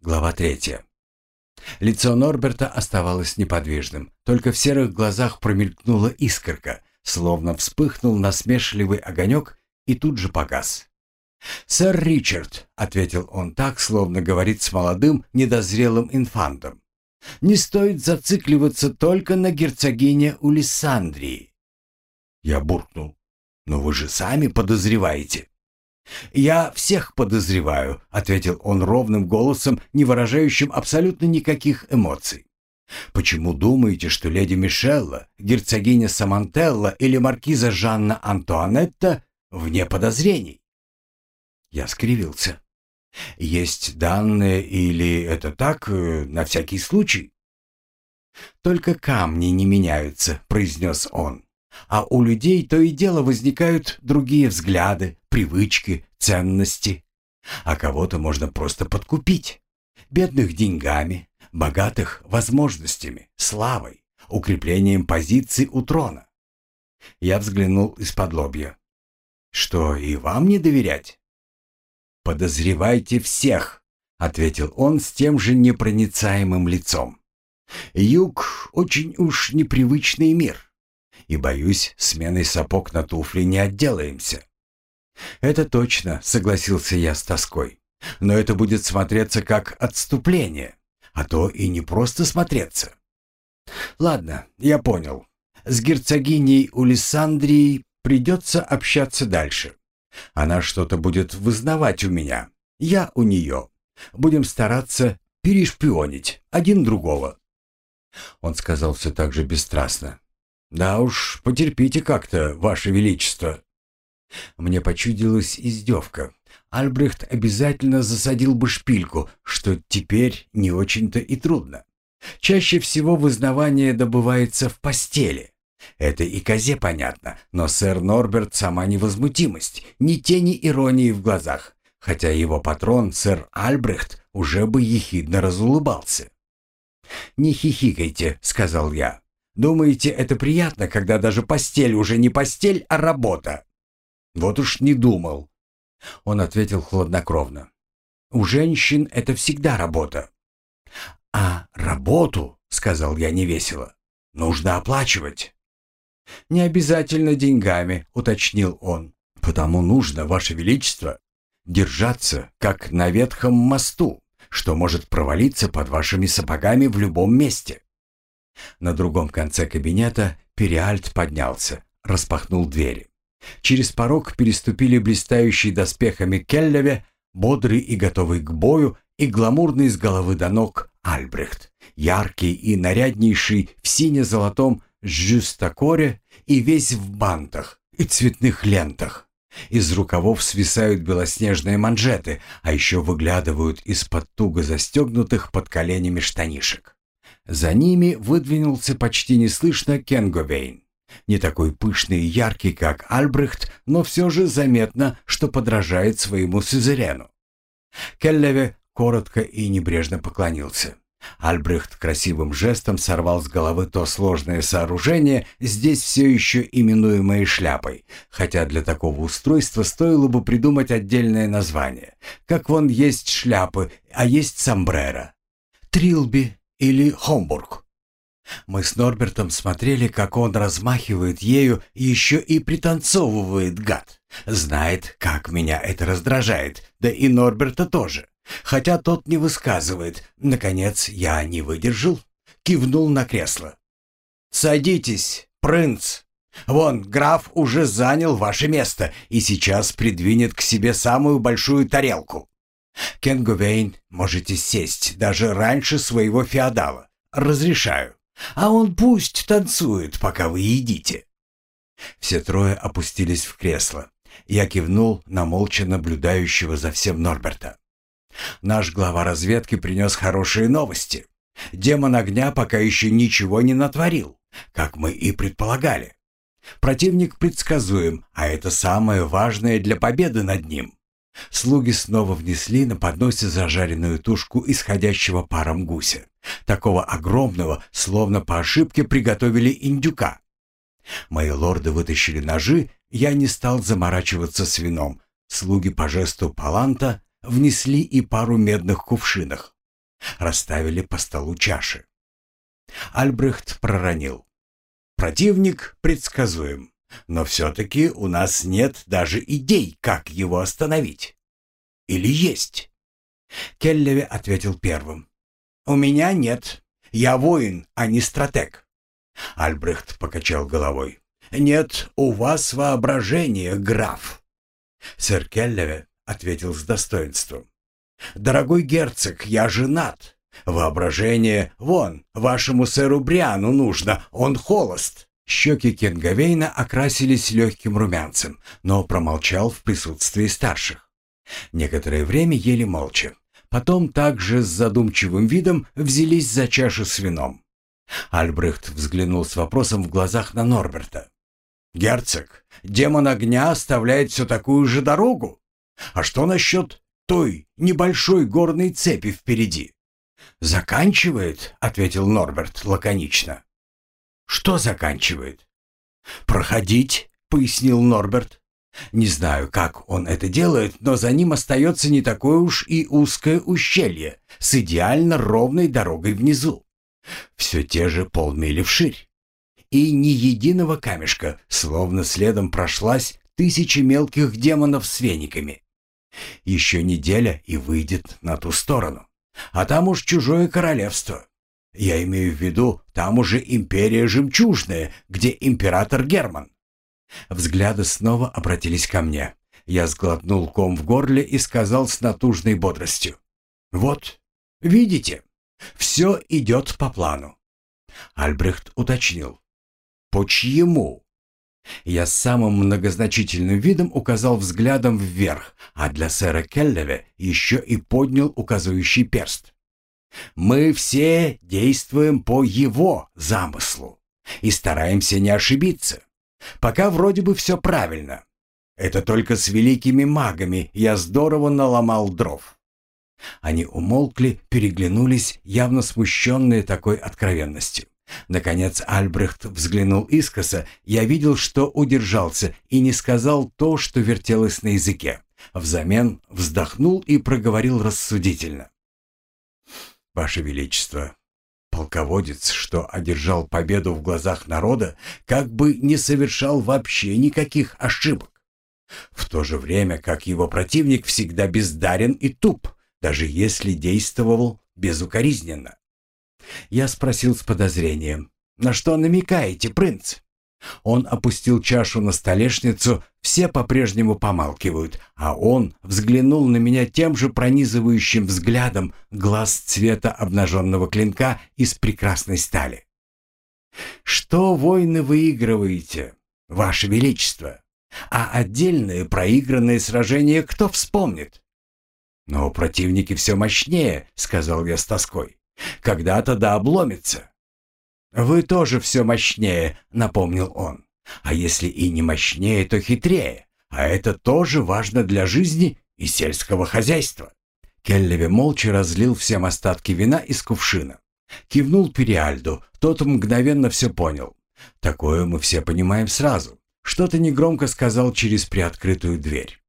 Глава третья. Лицо Норберта оставалось неподвижным, только в серых глазах промелькнула искорка, словно вспыхнул насмешливый огонек и тут же погас. «Сэр Ричард», — ответил он так, словно говорит с молодым, недозрелым инфантом, «не стоит зацикливаться только на герцогине Улиссандрии». Я буркнул. «Но вы же сами подозреваете». «Я всех подозреваю», — ответил он ровным голосом, не выражающим абсолютно никаких эмоций. «Почему думаете, что леди Мишелла, герцогиня Самантелла или маркиза Жанна Антуанетта вне подозрений?» Я скривился. «Есть данные или это так, э, на всякий случай?» «Только камни не меняются», — произнес он. «А у людей то и дело возникают другие взгляды, привычки, ценности. А кого-то можно просто подкупить. Бедных деньгами, богатых возможностями, славой, укреплением позиций у трона». Я взглянул из-под лобья. «Что, и вам не доверять?» «Подозревайте всех», — ответил он с тем же непроницаемым лицом. «Юг — очень уж непривычный мир, и, боюсь, сменой сапог на туфли не отделаемся». «Это точно», — согласился я с тоской. «Но это будет смотреться как отступление, а то и не просто смотреться». «Ладно, я понял. С герцогиней Улисандрией придется общаться дальше. Она что-то будет вызнавать у меня. Я у нее. Будем стараться перешпионить один другого». Он сказал все так же бесстрастно. «Да уж, потерпите как-то, Ваше Величество». Мне почудилась издевка. Альбрехт обязательно засадил бы шпильку, что теперь не очень-то и трудно. Чаще всего вызнавание добывается в постели. Это и козе понятно, но сэр Норберт сама невозмутимость, ни тени иронии в глазах, хотя его патрон, сэр Альбрехт, уже бы ехидно разулыбался. «Не хихикайте», — сказал я. «Думаете, это приятно, когда даже постель уже не постель, а работа?» «Вот уж не думал». Он ответил хладнокровно. «У женщин это всегда работа». «А работу, — сказал я невесело, — нужно оплачивать». «Не обязательно деньгами», — уточнил он. «Потому нужно, Ваше Величество, держаться, как на ветхом мосту, что может провалиться под вашими сапогами в любом месте». На другом конце кабинета Периальт поднялся, распахнул двери. Через порог переступили блистающие доспехами Келлеве, бодрый и готовый к бою, и гламурный с головы до ног Альбрехт, яркий и наряднейший в сине-золотом жюстакоре и весь в бантах и цветных лентах. Из рукавов свисают белоснежные манжеты, а еще выглядывают из-под туго застегнутых под коленями штанишек. За ними выдвинулся почти неслышно Кенговейн. Не такой пышный и яркий, как Альбрехт, но все же заметно, что подражает своему сюзерену. Келлеве коротко и небрежно поклонился. Альбрехт красивым жестом сорвал с головы то сложное сооружение, здесь все еще именуемое шляпой, хотя для такого устройства стоило бы придумать отдельное название. Как вон есть шляпы, а есть сомбреро. Трилби или Хомбург. Мы с Норбертом смотрели, как он размахивает ею, еще и пританцовывает гад. Знает, как меня это раздражает, да и Норберта тоже. Хотя тот не высказывает. Наконец я не выдержал, кивнул на кресло. «Садитесь, принц. Вон, граф уже занял ваше место и сейчас придвинет к себе самую большую тарелку. Кенгувейн, можете сесть даже раньше своего феодала. Разрешаю. А он пусть танцует, пока вы едите». Все трое опустились в кресло. Я кивнул на молча наблюдающего за всем Норберта. Наш глава разведки принес хорошие новости. Демон огня пока еще ничего не натворил, как мы и предполагали. Противник предсказуем, а это самое важное для победы над ним. Слуги снова внесли на подносе зажаренную тушку исходящего паром гуся. Такого огромного, словно по ошибке приготовили индюка. Мои лорды вытащили ножи, я не стал заморачиваться с вином. Слуги по жесту паланта внесли и пару медных кувшинах. Расставили по столу чаши. Альбрехт проронил. «Противник предсказуем, но все-таки у нас нет даже идей, как его остановить. Или есть?» Келлеве ответил первым. «У меня нет. Я воин, а не стратег». Альбрехт покачал головой. «Нет, у вас воображение, граф». Сэр Келлеве ответил с достоинством. «Дорогой герцог, я женат. Воображение вон, вашему сэру Бриану нужно, он холост». Щеки Кенгавейна окрасились легким румянцем, но промолчал в присутствии старших. Некоторое время ели молча. Потом также с задумчивым видом взялись за чашу с вином. Альбрехт взглянул с вопросом в глазах на Норберта. «Герцог, демон огня оставляет все такую же дорогу? А что насчет той небольшой горной цепи впереди?» «Заканчивает», — ответил Норберт лаконично. «Что заканчивает?» «Проходить», — пояснил Норберт. Не знаю, как он это делает, но за ним остается не такое уж и узкое ущелье с идеально ровной дорогой внизу. Все те же полмили вширь. И ни единого камешка, словно следом прошлась тысячи мелких демонов с вениками. Еще неделя и выйдет на ту сторону. А там уж чужое королевство. Я имею в виду, там уже империя жемчужная, где император Герман. Взгляды снова обратились ко мне. Я сглотнул ком в горле и сказал с натужной бодростью. «Вот, видите, все идет по плану». Альбрехт уточнил. «По чьему?» Я самым многозначительным видом указал взглядом вверх, а для сэра Келлеве еще и поднял указывающий перст. «Мы все действуем по его замыслу и стараемся не ошибиться. Пока вроде бы все правильно. Это только с великими магами я здорово наломал дров. Они умолкли, переглянулись, явно смущенные такой откровенностью. Наконец Альбрехт взглянул искоса, я видел, что удержался и не сказал то, что вертелось на языке. Взамен вздохнул и проговорил рассудительно. «Ваше Величество, Полководец, что одержал победу в глазах народа, как бы не совершал вообще никаких ошибок. В то же время, как его противник всегда бездарен и туп, даже если действовал безукоризненно. Я спросил с подозрением, «На что намекаете, принц?» Он опустил чашу на столешницу, все по-прежнему помалкивают, а он взглянул на меня тем же пронизывающим взглядом глаз цвета обнаженного клинка из прекрасной стали. «Что войны выигрываете, Ваше Величество? А отдельные проигранные сражения кто вспомнит?» «Но противники все мощнее», — сказал я с тоской. «Когда-то да обломится». «Вы тоже все мощнее», — напомнил он. «А если и не мощнее, то хитрее. А это тоже важно для жизни и сельского хозяйства». Келлеве молча разлил всем остатки вина из кувшина. Кивнул Периальду, тот мгновенно все понял. Такое мы все понимаем сразу. Что-то негромко сказал через приоткрытую дверь.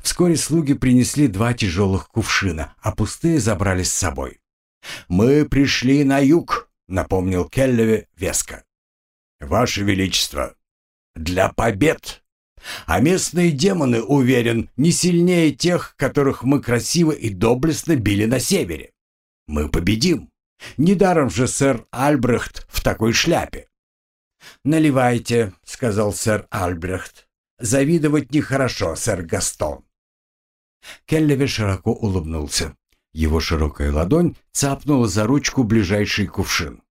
Вскоре слуги принесли два тяжелых кувшина, а пустые забрали с собой. «Мы пришли на юг», — напомнил Келлеве веско. «Ваше Величество, для побед! А местные демоны, уверен, не сильнее тех, которых мы красиво и доблестно били на севере. Мы победим. Недаром же сэр Альбрехт в такой шляпе». «Наливайте», — сказал сэр Альбрехт. «Завидовать нехорошо, сэр Гастон». Келлеве широко улыбнулся. Его широкая ладонь цапнула за ручку ближайший кувшин.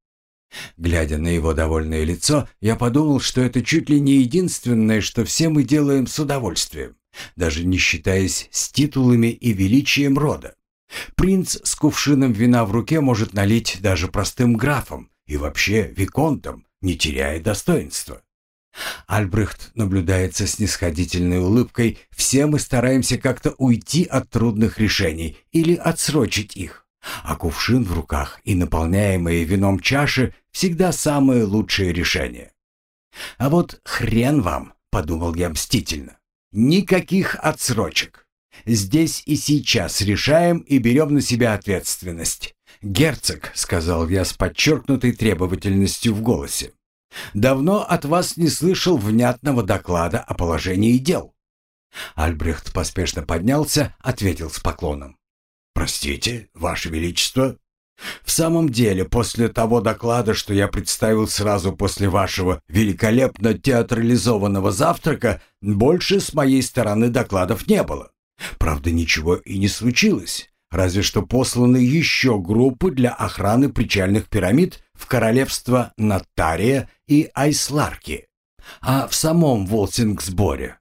Глядя на его довольное лицо, я подумал, что это чуть ли не единственное, что все мы делаем с удовольствием, даже не считаясь с титулами и величием рода. Принц с кувшином вина в руке может налить даже простым графом и вообще виконтом, не теряя достоинства. Альбрехт наблюдается с снисходительной улыбкой. Все мы стараемся как-то уйти от трудных решений или отсрочить их. А кувшин в руках и наполняемые вином чаши всегда самое лучшее решение. А вот хрен вам, подумал я мстительно. Никаких отсрочек. Здесь и сейчас решаем и берем на себя ответственность. «Герцог», — сказал я с подчеркнутой требовательностью в голосе, «давно от вас не слышал внятного доклада о положении дел». Альбрехт поспешно поднялся, ответил с поклоном. «Простите, Ваше Величество, в самом деле, после того доклада, что я представил сразу после вашего великолепно театрализованного завтрака, больше с моей стороны докладов не было. Правда, ничего и не случилось, разве что посланы еще группы для охраны причальных пирамид в королевство Натария и Айсларки. А в самом Волсингсборе?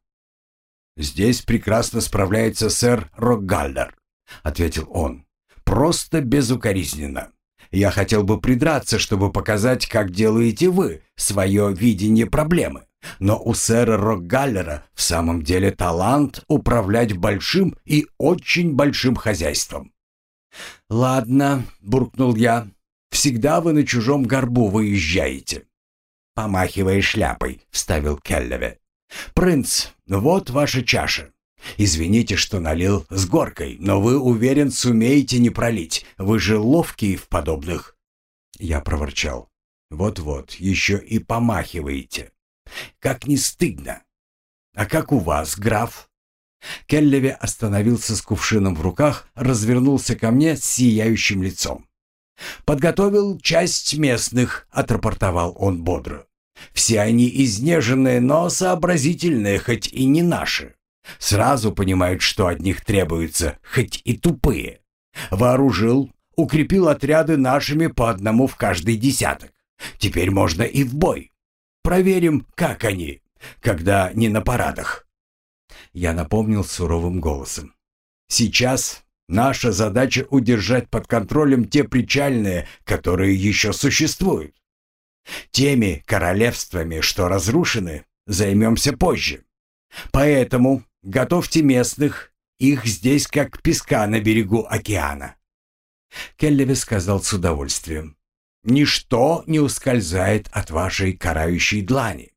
«Здесь прекрасно справляется сэр Рокгальдер», — ответил он просто безукоризненно. Я хотел бы придраться, чтобы показать, как делаете вы свое видение проблемы. Но у сэра Рокгаллера в самом деле талант управлять большим и очень большим хозяйством. «Ладно», — буркнул я, — «всегда вы на чужом горбу выезжаете». «Помахивая шляпой», — вставил Келлеве. «Принц, вот ваша чаша. Извините, что налил с горкой, но вы, уверен, сумеете не пролить. Вы же ловкие в подобных. Я проворчал. Вот-вот, еще и помахиваете. Как не стыдно. А как у вас, граф? Келлеве остановился с кувшином в руках, развернулся ко мне с сияющим лицом. «Подготовил часть местных», — отрапортовал он бодро. «Все они изнеженные, но сообразительные, хоть и не наши. Сразу понимают, что от них требуется, хоть и тупые. Вооружил, укрепил отряды нашими по одному в каждый десяток. Теперь можно и в бой. Проверим, как они, когда не на парадах. Я напомнил суровым голосом. Сейчас наша задача удержать под контролем те причальные, которые еще существуют. Теми королевствами, что разрушены, займемся позже. Поэтому Готовьте местных, их здесь как песка на берегу океана». Келлеве сказал с удовольствием. «Ничто не ускользает от вашей карающей длани.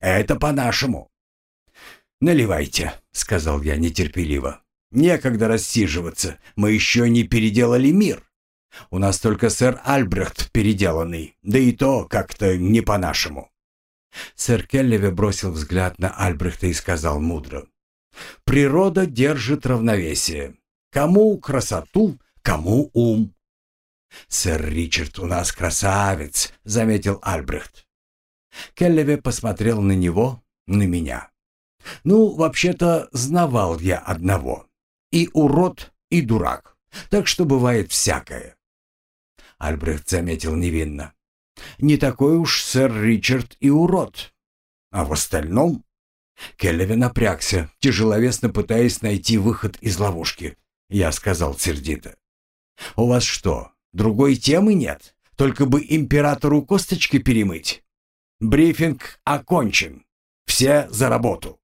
Это по-нашему». «Наливайте», — сказал я нетерпеливо. «Некогда рассиживаться, мы еще не переделали мир. У нас только сэр Альбрехт переделанный, да и то как-то не по-нашему». Сэр Келлеве бросил взгляд на Альбрехта и сказал мудро. Природа держит равновесие. Кому красоту, кому ум. «Сэр Ричард у нас красавец», — заметил Альбрехт. Келлеве посмотрел на него, на меня. «Ну, вообще-то, знавал я одного. И урод, и дурак. Так что бывает всякое». Альбрехт заметил невинно. «Не такой уж сэр Ричард и урод. А в остальном Келлеви напрягся, тяжеловесно пытаясь найти выход из ловушки. Я сказал сердито. «У вас что, другой темы нет? Только бы императору косточки перемыть?» «Брифинг окончен. Все за работу».